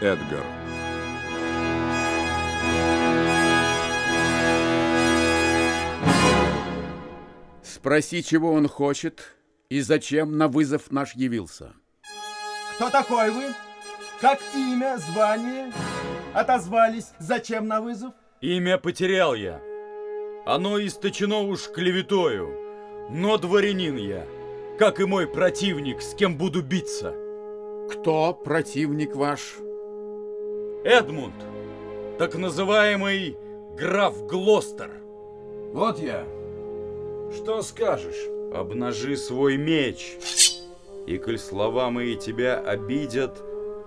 Эдгар. Спроси, чего он хочет и зачем на вызов наш явился. Кто такой вы? Как имя, звание? Отозвались, зачем на вызов? Имя потерял я. Оно источено уж клеветою. Но дворянин я, как и мой противник, с кем буду биться. Кто противник ваш? Эдмунд, так называемый граф Глостер. Вот я. Что скажешь? Обнажи свой меч, и коль слова мои тебя обидят,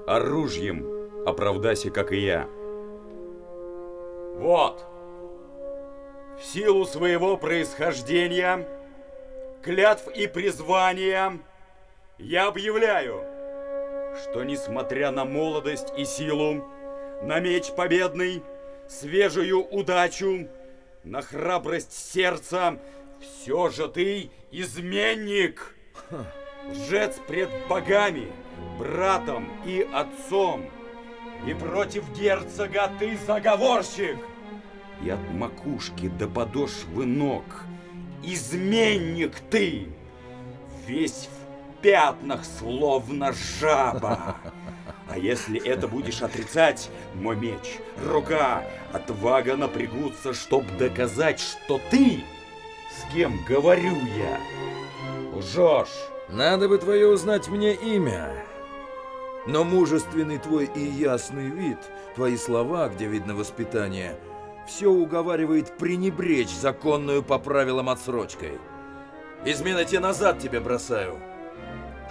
оружием оправдайся, как и я. Вот. В силу своего происхождения, клятв и призвания, я объявляю, что несмотря на молодость и силу, на меч победный, свежую удачу, на храбрость сердца, все же ты изменник, лжец пред богами, братом и отцом, и против герцога ты заговорщик, и от макушки до подошвы ног изменник ты, весь в пятнах, словно жаба. А если это будешь отрицать, мой меч, рука, отвага напрягутся, чтоб доказать, что ты, с кем говорю я, лжешь. Надо бы твое узнать мне имя. Но мужественный твой и ясный вид, твои слова, где видно воспитание, все уговаривает пренебречь законную по правилам отсрочкой. Измена те назад тебе бросаю.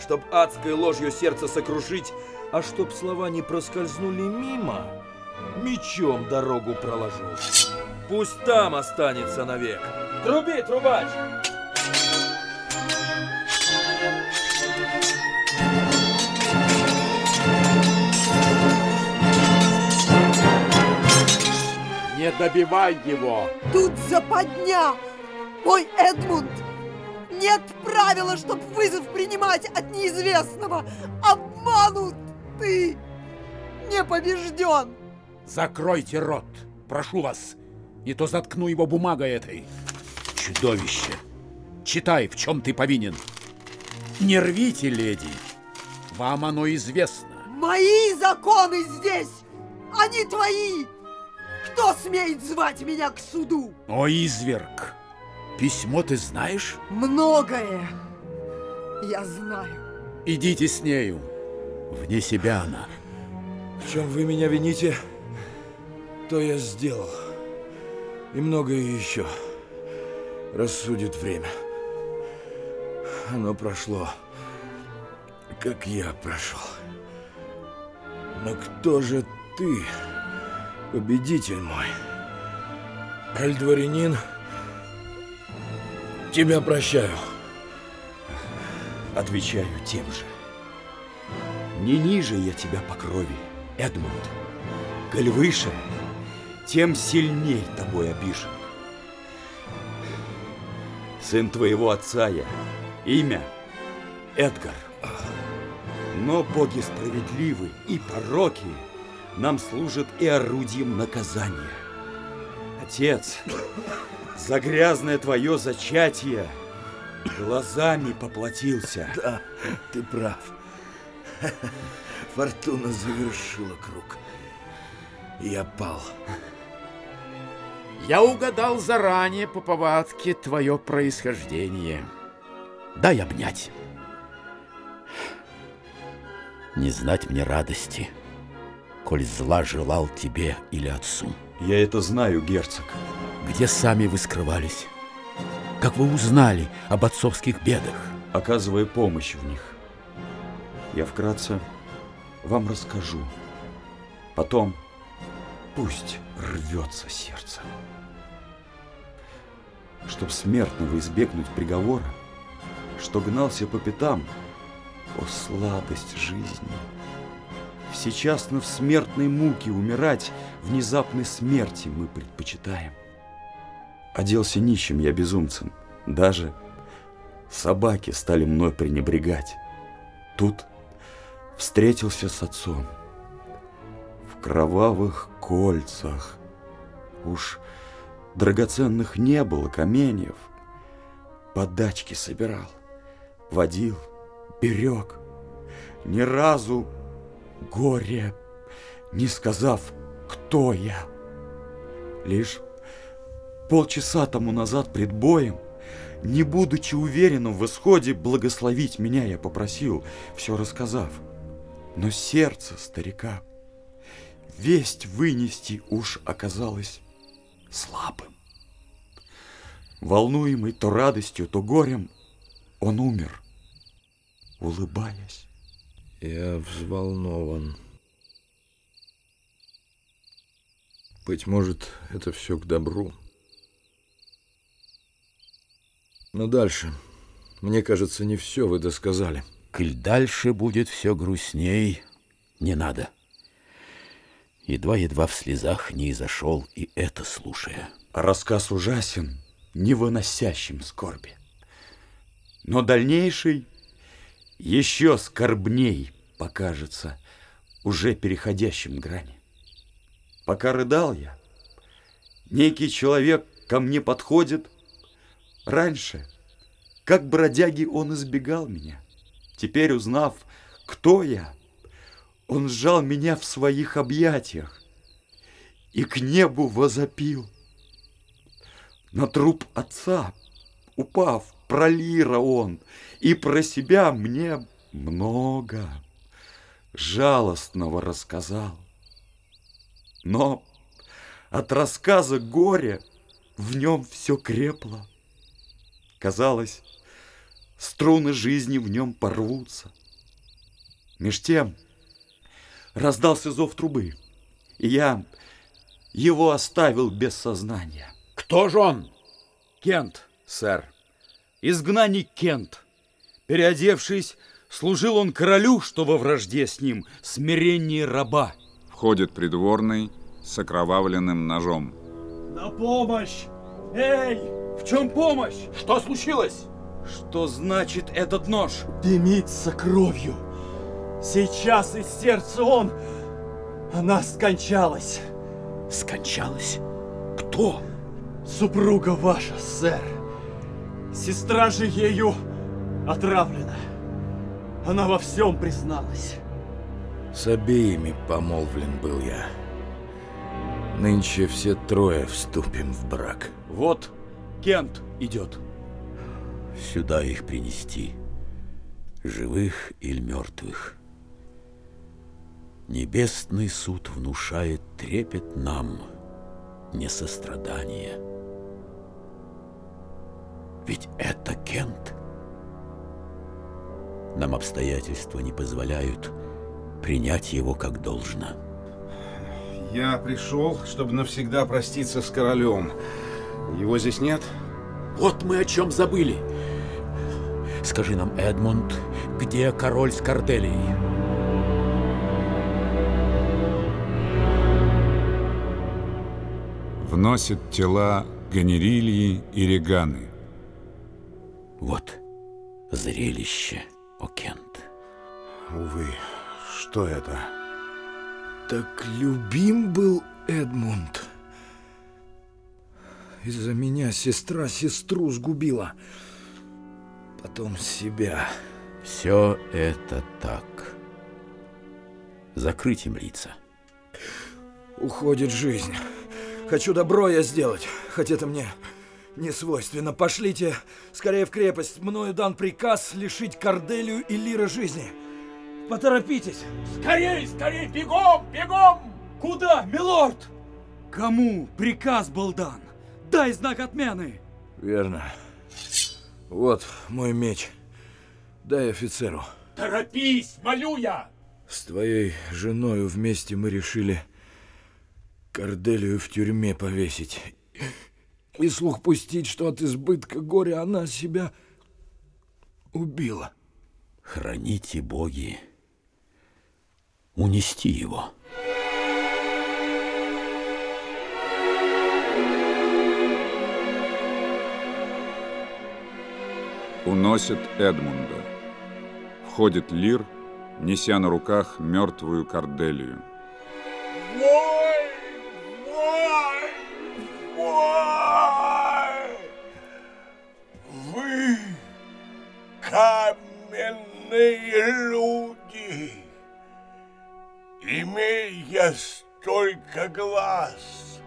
Чтоб адской ложью сердце сокрушить, а чтоб слова не проскользнули мимо, мечом дорогу проложу. Пусть там останется навек. Труби, трубач! Не добивай его! Тут западня! Ой, Эдмунд! Нет правила, чтоб вызов принимать от неизвестного! Обманут ты! Не побежден! Закройте рот! Прошу вас! Не то заткну его бумагой этой. Чудовище! Читай, в чем ты повинен. Не рвите, леди! Вам оно известно. Мои законы здесь! Они твои! Кто смеет звать меня к суду? О, изверг! Письмо ты знаешь? Многое я знаю. Идите с нею. Вне себя она. В чем вы меня вините, то я сделал. И многое еще. Рассудит время. Оно прошло, как я прошел. Но кто же ты, победитель мой? Аль дворянин, тебя прощаю. Отвечаю тем же. Не ниже я тебя по крови, Эдмунд. Коль выше, тем сильней тобой обижен. Сын твоего отца я, имя Эдгар. Но боги справедливы и пороки нам служат и орудием наказания. Отец, за грязное твое зачатие глазами поплатился. Да, ты прав. Фортуна завершила круг. Я пал. Я угадал заранее по повадке твое происхождение. Дай обнять. Не знать мне радости, коль зла желал тебе или отцу. Я это знаю, герцог. Где сами вы скрывались? Как вы узнали об отцовских бедах? Оказывая помощь в них. Я вкратце вам расскажу. Потом пусть рвется сердце. Чтоб смертного избегнуть приговора, что гнался по пятам. О, сладость жизни! Всечасно в смертной муке умирать, внезапной смерти мы предпочитаем. Оделся нищим я безумцем, даже собаки стали мной пренебрегать. Тут встретился с отцом. В кровавых кольцах уж драгоценных не было каменьев. Подачки собирал, водил, берег. Ни разу горе, не сказав, кто я. Лишь полчаса тому назад пред боем, не будучи уверенным в исходе, благословить меня я попросил, все рассказав. Но сердце старика весть вынести уж оказалось слабым. Волнуемый то радостью, то горем, он умер, улыбаясь. Я взволнован. Быть может, это все к добру. Но дальше, мне кажется, не все вы досказали. Коль дальше будет все грустней, не надо. Едва-едва в слезах не изошел и это слушая. Рассказ ужасен, невыносящим скорби. Но дальнейший еще скорбней покажется, уже переходящим грани. Пока рыдал я, некий человек ко мне подходит. Раньше, как бродяги, он избегал меня. Теперь, узнав, кто я, он сжал меня в своих объятиях и к небу возопил. На труп отца, упав, пролира он, и про себя мне много жалостного рассказал. Но от рассказа горя в нем все крепло. Казалось, струны жизни в нем порвутся. Меж тем раздался зов трубы, и я его оставил без сознания. Кто же он? Кент, сэр. Изгнанник Кент. Переодевшись, служил он королю, что во вражде с ним, смирение раба. Входит придворный с окровавленным ножом. На помощь! Эй! В чем помощь? Что случилось? Что значит этот нож? Дымится кровью. Сейчас из сердца он. Она скончалась. Скончалась? Кто? Супруга ваша, сэр. Сестра же ею отравлена. Она во всем призналась. С обеими помолвлен был я. Нынче все трое вступим в брак. Вот Кент идет. Сюда их принести, живых или мертвых. Небесный суд внушает трепет нам, не сострадание. Ведь это Кент. Нам обстоятельства не позволяют принять его как должно. Я пришел, чтобы навсегда проститься с королем. Его здесь нет? Вот мы о чем забыли. Скажи нам, Эдмунд, где король с Корделией? Вносит тела Ганерильи и Реганы. Вот зрелище, о Кент. Увы, что это? Так любим был Эдмунд. Из-за меня сестра сестру сгубила. Потом себя. Все это так. Закрыть им лица. Уходит жизнь. Хочу добро я сделать, хоть это мне не свойственно. Пошлите скорее в крепость. Мною дан приказ лишить Корделию и Лира жизни. Поторопитесь. Скорей, скорей, бегом, бегом! Куда, милорд? Кому приказ был дан? Дай знак отмены. Верно. Вот мой меч. Дай офицеру. Торопись, молю я! С твоей женою вместе мы решили Корделию в тюрьме повесить. И слух пустить, что от избытка горя она себя убила. Храните боги. Унести его. Уносит Эдмунда. Входит Лир, неся на руках мертвую Корделию. Вой! Вой! Вой! Вы каменные люди, имея столько глаз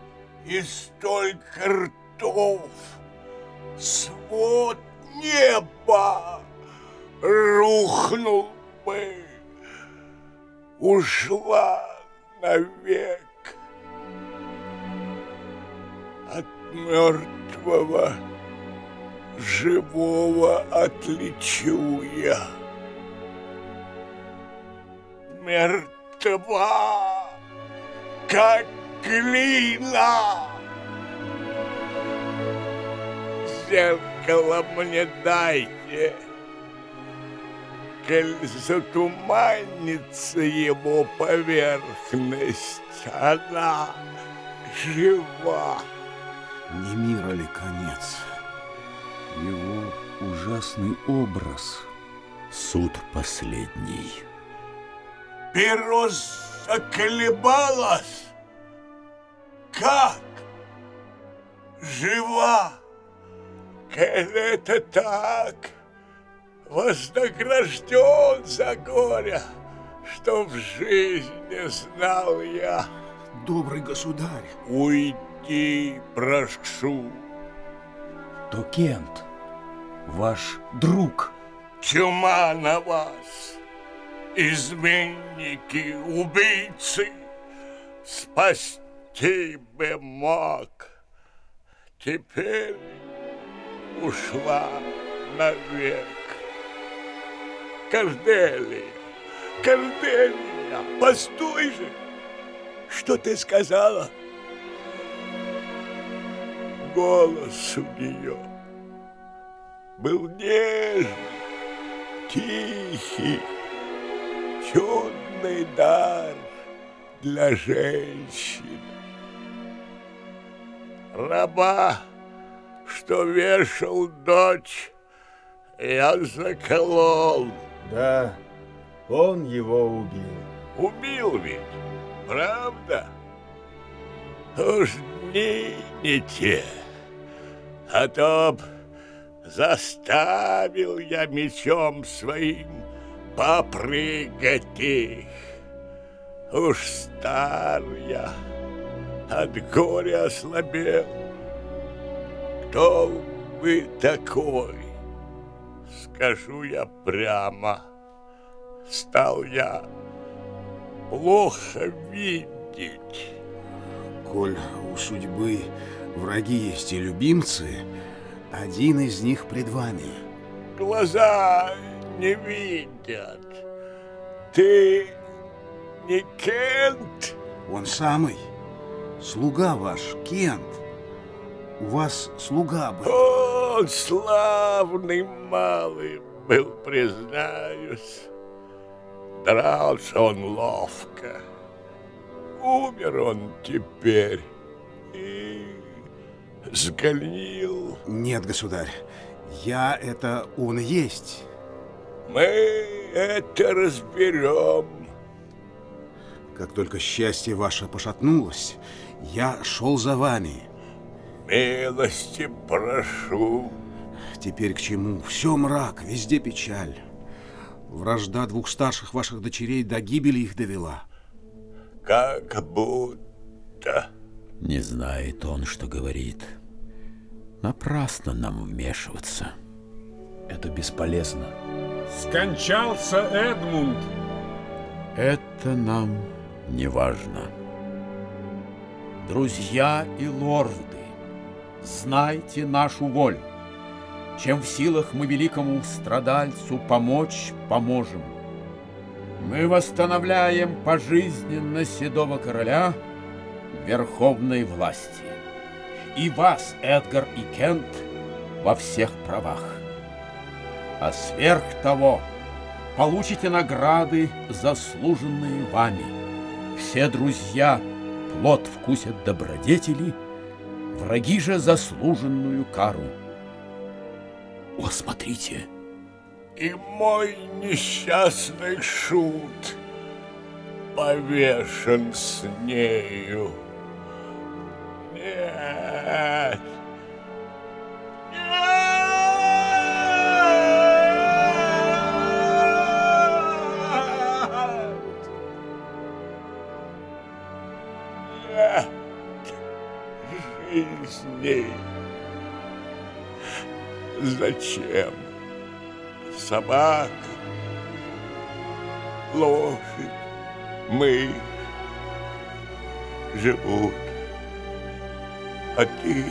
и столько ртов, свод неба рухнул бы, ушла навек от мертвого живого отличу я. Мертва, как глина. Зеркало мне дайте, коль затуманится его поверхность, она жива. Не мира ли конец? Его ужасный образ. Суд последний. Перо заколебалось. Как? Жива? Коль это так, вознагражден за горе, что в жизни знал я. Добрый государь. Уйди, прошу. То Кент, ваш друг. Чума на вас, изменники, убийцы, спасти бы мог. Теперь ушла навек. Корделия, Корделия, постой же! Что ты сказала? Голос у нее был нежный, тихий, чудный дар для женщин. Раба, что вешал дочь, я заколол. Да, он его убил. Убил ведь, правда? Уж дни не те, а то б заставил я мечом своим попрыгать их. Уж стар я, от горя ослабел. Кто вы такой? Скажу я прямо, стал я плохо видеть. Коль у судьбы враги есть и любимцы, один из них пред вами. Глаза не видят. Ты не Кент? Он самый. Слуга ваш, Кент. У вас слуга был. Он славный малый был, признаюсь. Дрался он ловко. Умер он теперь и сгнил. Нет, государь, я это он есть. Мы это разберем. Как только счастье ваше пошатнулось, я шел за вами. Милости прошу. Теперь к чему? Все мрак, везде печаль. Вражда двух старших ваших дочерей до гибели их довела. Как будто... Не знает он, что говорит. Напрасно нам вмешиваться. Это бесполезно. Скончался Эдмунд. Это нам не важно. Друзья и лорды, знайте нашу волю. Чем в силах мы великому страдальцу помочь, поможем. Мы восстановляем пожизненно седого короля верховной власти. И вас, Эдгар и Кент, во всех правах. а сверх того получите награды, заслуженные вами. Все друзья плод вкусят добродетели, враги же заслуженную кару. О, смотрите! И мой несчастный шут повешен с нею. Нет! Нет! Жизни! Зачем? Собака, лошадь, мышь живут, а ты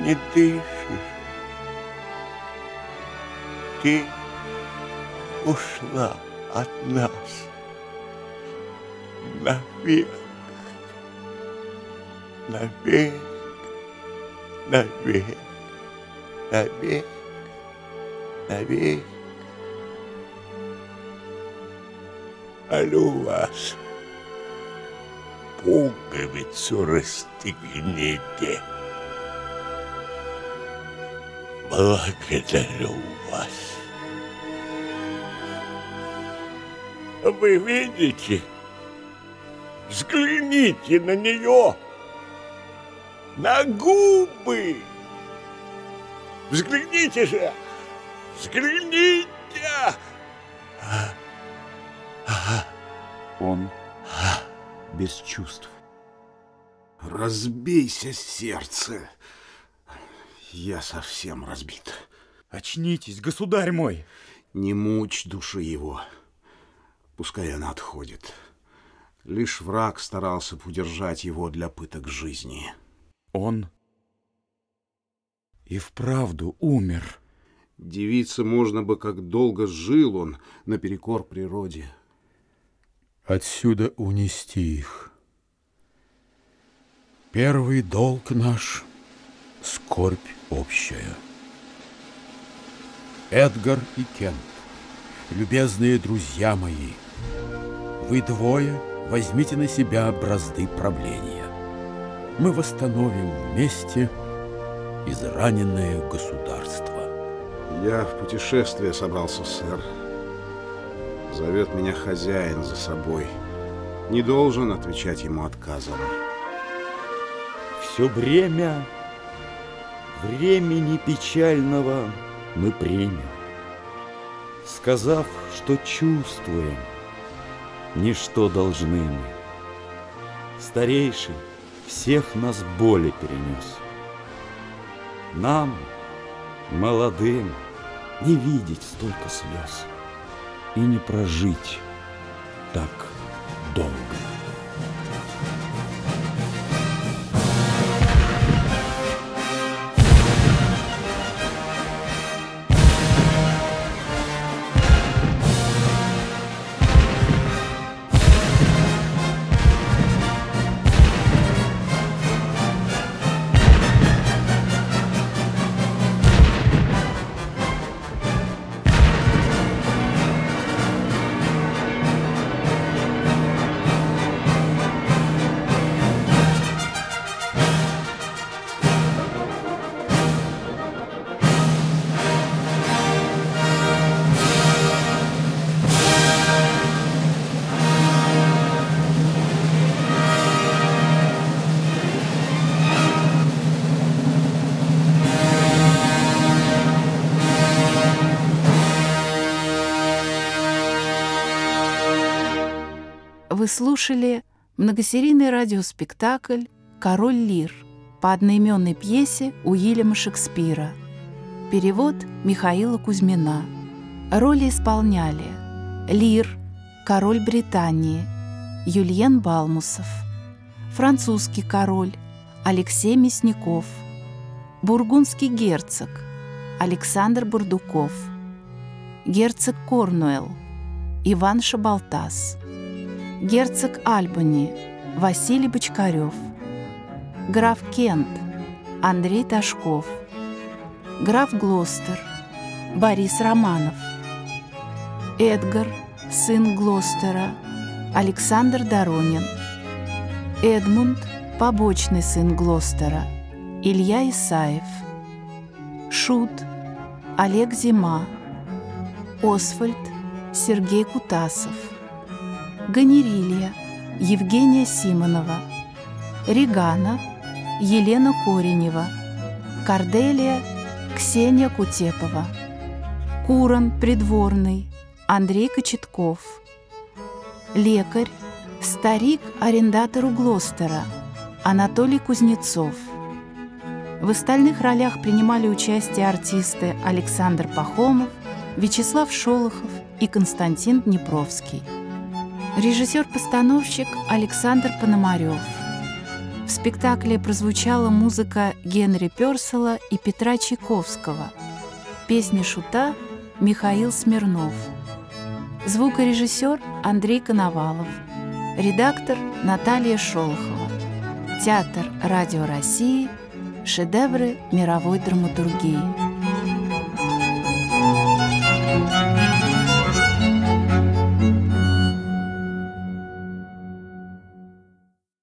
не дышишь. Ты ушла от нас навек, навек, навек, навек, навек. Алю вас, пуговицу расстегните. Благодарю вас. Вы видите? Взгляните на нее. На губы. Взгляните же. Взгляните. Он без чувств. Разбейся, сердце. Я совсем разбит. Очнитесь, государь мой! Не мучь души его. Пускай она отходит. Лишь враг старался удержать его для пыток жизни. Он и вправду умер. Девица можно бы, как долго жил он наперекор природе. Отсюда унести их. Первый долг наш — скорбь общая. Эдгар и Кент, любезные друзья мои, вы двое возьмите на себя бразды правления. Мы восстановим вместе израненное государство. Я в путешествие собрался, сэр. Зовет меня хозяин за собой. Не должен отвечать ему отказом. Все время времени печального мы примем, сказав, что чувствуем, ничто должны мы. Старейший всех нас боли перенес. Нам, молодым, не видеть столько слез и не прожить так долго. Вы слушали многосерийный радиоспектакль «Король Лир» по одноименной пьесе Уильяма Шекспира. Перевод Михаила Кузьмина. Роли исполняли Лир, король Британии, Юльен Балмусов, французский король Алексей Мясников, бургундский герцог Александр Бурдуков, герцог Корнуэлл Иван Шабалтас, герцог Альбани Василий Бочкарев, граф Кент Андрей Ташков, граф Глостер Борис Романов. Эдгар, сын Глостера, Александр Доронин. Эдмунд, побочный сын Глостера, Илья Исаев. Шут, Олег Зима. Освальд, Сергей Кутасов. Ганерилья, Евгения Симонова. Регана, Елена Коренева. Корделия, Ксения Кутепова. Куран, придворный, Андрей Кочетков. Лекарь, старик арендатору Глостера, Анатолий Кузнецов. В остальных ролях принимали участие артисты Александр Пахомов, Вячеслав Шолохов и Константин Днепровский. Режиссер-постановщик Александр Пономарев. В спектакле прозвучала музыка Генри Персела и Петра Чайковского. Песни Шута Михаил Смирнов. Звукорежиссер Андрей Коновалов. Редактор Наталья Шолохова. Театр Радио России. Шедевры мировой драматургии.